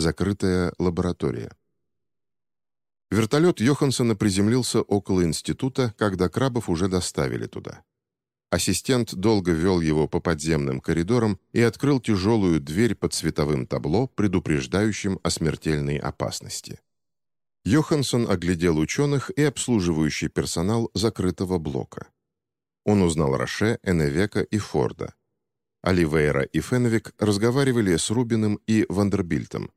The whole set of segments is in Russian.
Закрытая лаборатория. Вертолет Йоханссона приземлился около института, когда крабов уже доставили туда. Ассистент долго вел его по подземным коридорам и открыл тяжелую дверь под световым табло, предупреждающим о смертельной опасности. Йоханссон оглядел ученых и обслуживающий персонал закрытого блока. Он узнал Роше, Эневека и Форда. Оливейра и Фенвик разговаривали с Рубиным и Вандербильтом.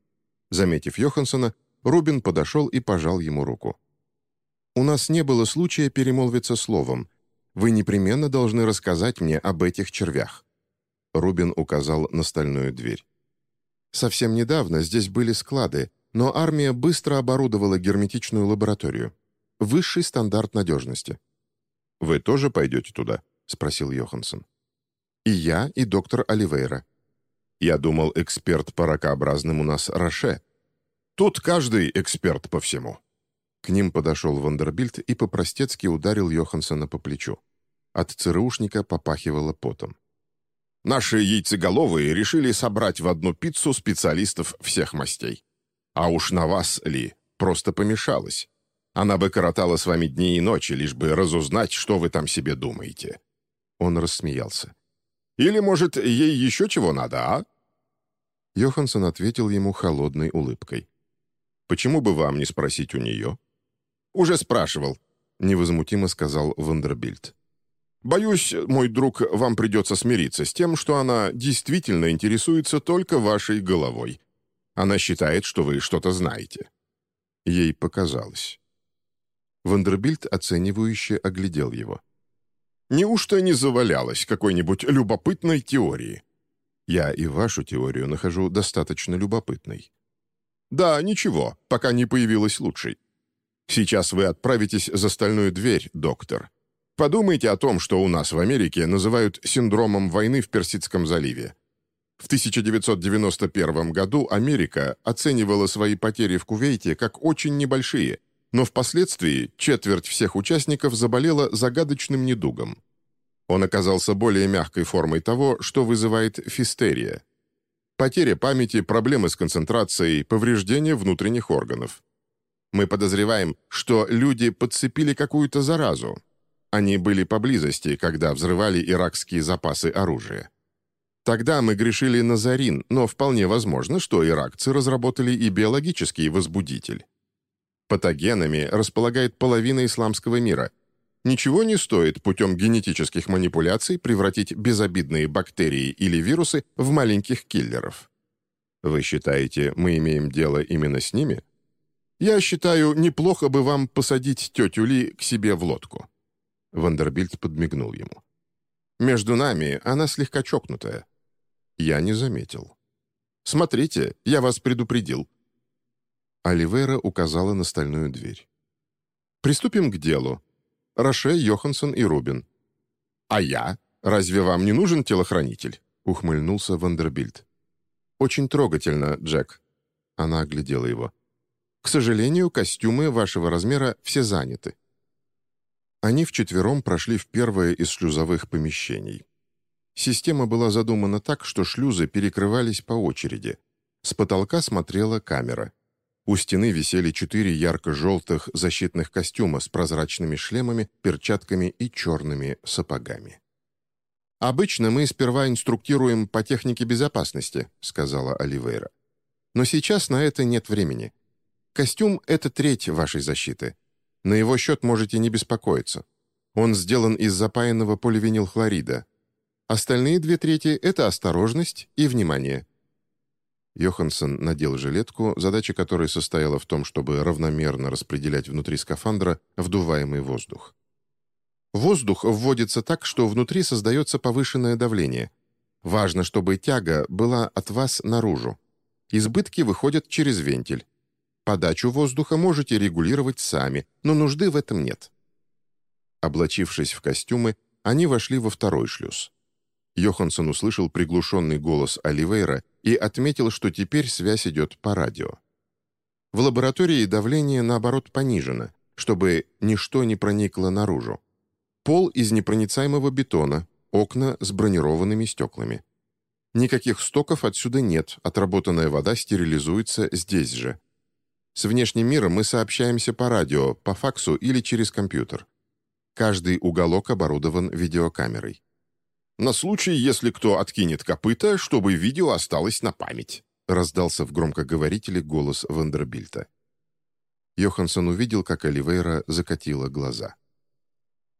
Заметив Йоханссона, Рубин подошел и пожал ему руку. «У нас не было случая перемолвиться словом. Вы непременно должны рассказать мне об этих червях». Рубин указал на стальную дверь. «Совсем недавно здесь были склады, но армия быстро оборудовала герметичную лабораторию. Высший стандарт надежности». «Вы тоже пойдете туда?» — спросил Йоханссон. «И я, и доктор Оливейра». «Я думал, эксперт по ракообразным у нас Роше». «Тут каждый эксперт по всему», к ним подошел Вандербильд и по-простецки ударил Йоханссона по плечу. От ЦРУшника попахивало потом. «Наши яйцеголовые решили собрать в одну пиццу специалистов всех мастей. А уж на вас, Ли, просто помешалась. Она бы коротала с вами дни и ночи, лишь бы разузнать, что вы там себе думаете». Он рассмеялся. «Или, может, ей еще чего надо, а?» Йоханссон ответил ему холодной улыбкой. «Почему бы вам не спросить у нее?» «Уже спрашивал», — невозмутимо сказал Вандербильд. «Боюсь, мой друг, вам придется смириться с тем, что она действительно интересуется только вашей головой. Она считает, что вы что-то знаете». Ей показалось. Вандербильд оценивающе оглядел его. «Неужто не завалялась какой-нибудь любопытной теории?» «Я и вашу теорию нахожу достаточно любопытной». «Да, ничего, пока не появилась лучшей. Сейчас вы отправитесь за стальную дверь, доктор. Подумайте о том, что у нас в Америке называют синдромом войны в Персидском заливе. В 1991 году Америка оценивала свои потери в Кувейте как очень небольшие, но впоследствии четверть всех участников заболела загадочным недугом. Он оказался более мягкой формой того, что вызывает фистерия. Потеря памяти, проблемы с концентрацией, повреждение внутренних органов. Мы подозреваем, что люди подцепили какую-то заразу. Они были поблизости, когда взрывали иракские запасы оружия. Тогда мы грешили на зарин, но вполне возможно, что иракцы разработали и биологический возбудитель. Патогенами располагает половина исламского мира. Ничего не стоит путем генетических манипуляций превратить безобидные бактерии или вирусы в маленьких киллеров. Вы считаете, мы имеем дело именно с ними? Я считаю, неплохо бы вам посадить тетю Ли к себе в лодку». Вандербильд подмигнул ему. «Между нами она слегка чокнутая». Я не заметил. «Смотрите, я вас предупредил». Оливера указала на стальную дверь. «Приступим к делу. Роше, Йоханссон и Рубин». «А я? Разве вам не нужен телохранитель?» — ухмыльнулся Вандербильд. «Очень трогательно, Джек». Она оглядела его. К сожалению, костюмы вашего размера все заняты». Они вчетвером прошли в первое из шлюзовых помещений. Система была задумана так, что шлюзы перекрывались по очереди. С потолка смотрела камера. У стены висели четыре ярко-желтых защитных костюма с прозрачными шлемами, перчатками и черными сапогами. «Обычно мы сперва инструктируем по технике безопасности», — сказала Оливейра. «Но сейчас на это нет времени. Костюм — это треть вашей защиты. На его счет можете не беспокоиться. Он сделан из запаянного поливинилхлорида. Остальные две трети — это осторожность и внимание. Йоханссон надел жилетку, задача которой состояла в том, чтобы равномерно распределять внутри скафандра вдуваемый воздух. Воздух вводится так, что внутри создается повышенное давление. Важно, чтобы тяга была от вас наружу. Избытки выходят через вентиль. Подачу воздуха можете регулировать сами, но нужды в этом нет. Облачившись в костюмы, они вошли во второй шлюз. Йоханссон услышал приглушенный голос Оливейра и отметил, что теперь связь идет по радио. В лаборатории давление, наоборот, понижено, чтобы ничто не проникло наружу. Пол из непроницаемого бетона, окна с бронированными стеклами. Никаких стоков отсюда нет, отработанная вода стерилизуется здесь же. С внешним миром мы сообщаемся по радио, по факсу или через компьютер. Каждый уголок оборудован видеокамерой. «На случай, если кто откинет копыта, чтобы видео осталось на память», раздался в громкоговорителе голос Вандербильта. Йоханссон увидел, как Оливейра закатила глаза.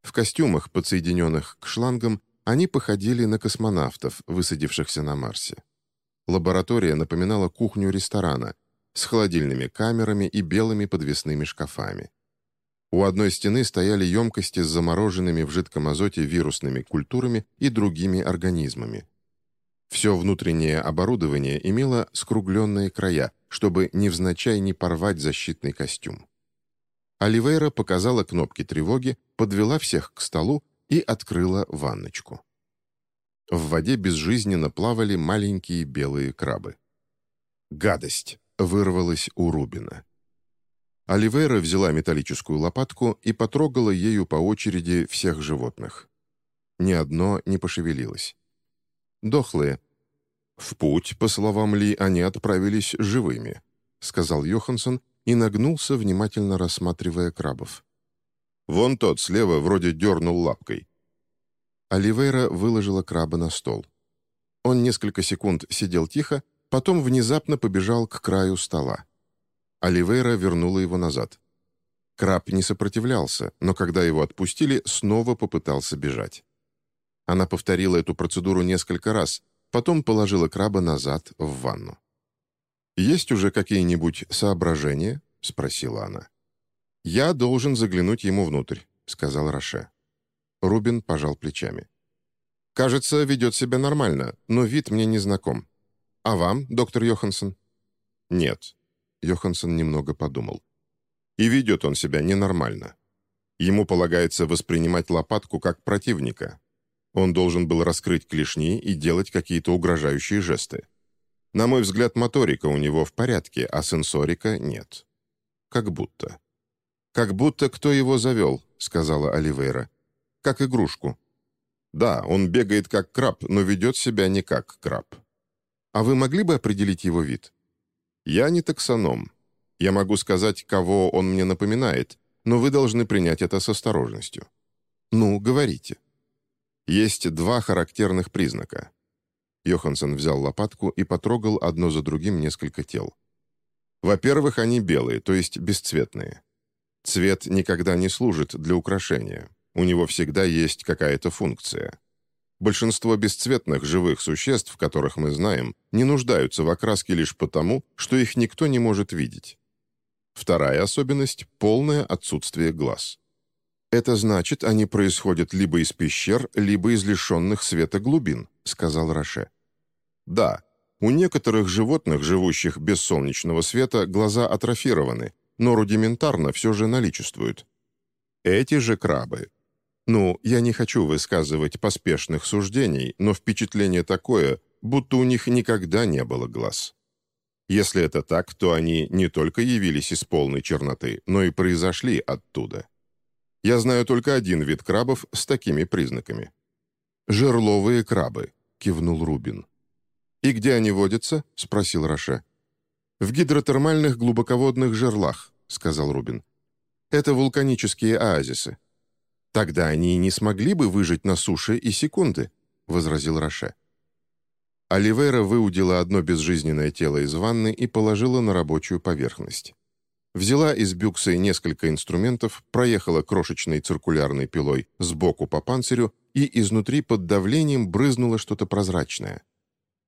В костюмах, подсоединенных к шлангам, они походили на космонавтов, высадившихся на Марсе. Лаборатория напоминала кухню ресторана с холодильными камерами и белыми подвесными шкафами. У одной стены стояли емкости с замороженными в жидком азоте вирусными культурами и другими организмами. Все внутреннее оборудование имело скругленные края, чтобы невзначай не порвать защитный костюм. Оливейра показала кнопки тревоги, подвела всех к столу и открыла ванночку. В воде безжизненно плавали маленькие белые крабы. «Гадость!» — вырвалась у Рубина. Оливейра взяла металлическую лопатку и потрогала ею по очереди всех животных. Ни одно не пошевелилось. Дохлые. «В путь, по словам Ли, они отправились живыми», — сказал Йоханссон и нагнулся, внимательно рассматривая крабов. «Вон тот слева вроде дернул лапкой». Оливейра выложила краба на стол. Он несколько секунд сидел тихо, потом внезапно побежал к краю стола. Оливейра вернула его назад. Краб не сопротивлялся, но когда его отпустили, снова попытался бежать. Она повторила эту процедуру несколько раз, потом положила краба назад в ванну. «Есть уже какие-нибудь соображения?» — спросила она. «Я должен заглянуть ему внутрь», — сказал Роше. Рубин пожал плечами. «Кажется, ведет себя нормально, но вид мне не знаком. А вам, доктор Йоханссон?» «Нет», Йоханссон немного подумал. И ведет он себя ненормально. Ему полагается воспринимать лопатку как противника. Он должен был раскрыть клешни и делать какие-то угрожающие жесты. На мой взгляд, моторика у него в порядке, а сенсорика нет. Как будто. «Как будто кто его завел», — сказала Оливейра. «Как игрушку». «Да, он бегает как краб, но ведет себя не как краб». «А вы могли бы определить его вид?» Я не таксоном. Я могу сказать, кого он мне напоминает, но вы должны принять это с осторожностью. Ну, говорите. Есть два характерных признака. Йоханссон взял лопатку и потрогал одно за другим несколько тел. Во-первых, они белые, то есть бесцветные. Цвет никогда не служит для украшения. У него всегда есть какая-то функция. Большинство бесцветных живых существ, которых мы знаем, не нуждаются в окраске лишь потому, что их никто не может видеть. Вторая особенность — полное отсутствие глаз. «Это значит, они происходят либо из пещер, либо из лишенных света глубин», — сказал Роше. «Да, у некоторых животных, живущих без солнечного света, глаза атрофированы, но рудиментарно все же наличествуют. Эти же крабы ну, я не хочу высказывать поспешных суждений, но впечатление такое, будто у них никогда не было глаз. Если это так, то они не только явились из полной черноты, но и произошли оттуда. Я знаю только один вид крабов с такими признаками. «Жерловые крабы», — кивнул Рубин. «И где они водятся?» — спросил Роше. «В гидротермальных глубоководных жерлах», — сказал Рубин. «Это вулканические оазисы. «Тогда они не смогли бы выжить на суше и секунды», — возразил Роше. Оливейра выудила одно безжизненное тело из ванны и положила на рабочую поверхность. Взяла из бюкса несколько инструментов, проехала крошечной циркулярной пилой сбоку по панцирю и изнутри под давлением брызнула что-то прозрачное.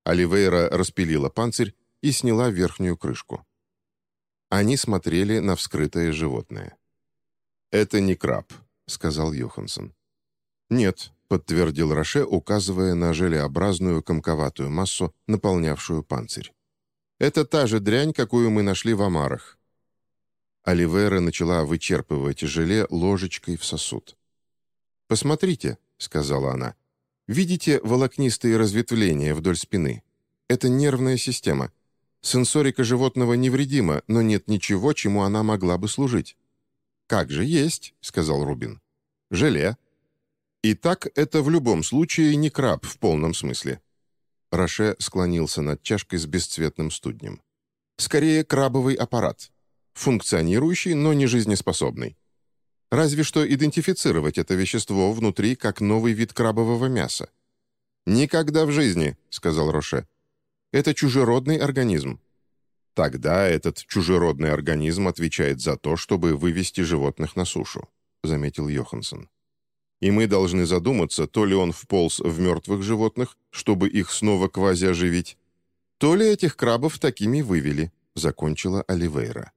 Оливейра распилила панцирь и сняла верхнюю крышку. Они смотрели на вскрытое животное. «Это не краб», — сказал Йоханссон. «Нет», — подтвердил Роше, указывая на желеобразную комковатую массу, наполнявшую панцирь. «Это та же дрянь, какую мы нашли в омарах». Оливера начала вычерпывать желе ложечкой в сосуд. «Посмотрите», — сказала она. «Видите волокнистые разветвления вдоль спины? Это нервная система. Сенсорика животного невредима, но нет ничего, чему она могла бы служить. «Как же есть», — сказал Рубин. «Желе». «И так это в любом случае не краб в полном смысле». Роше склонился над чашкой с бесцветным студнем. «Скорее, крабовый аппарат. Функционирующий, но не жизнеспособный. Разве что идентифицировать это вещество внутри как новый вид крабового мяса. «Никогда в жизни», — сказал Роше. «Это чужеродный организм». «Тогда этот чужеродный организм отвечает за то, чтобы вывести животных на сушу», — заметил Йоханссон. «И мы должны задуматься, то ли он вполз в мертвых животных, чтобы их снова квази-оживить, то ли этих крабов такими вывели», — закончила Оливейра.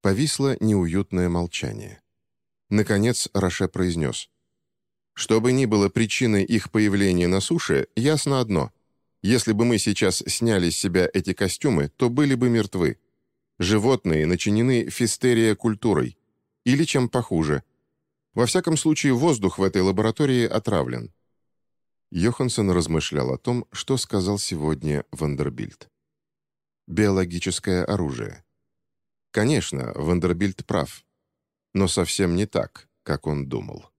Повисло неуютное молчание. Наконец Роше произнес. «Что бы ни было причиной их появления на суше, ясно одно. Если бы мы сейчас сняли с себя эти костюмы, то были бы мертвы. Животные начинены фистерия культурой. Или чем похуже. Во всяком случае, воздух в этой лаборатории отравлен». Йоханссон размышлял о том, что сказал сегодня Вандербильд. «Биологическое оружие». Конечно, Вандербильд прав но совсем не так, как он думал.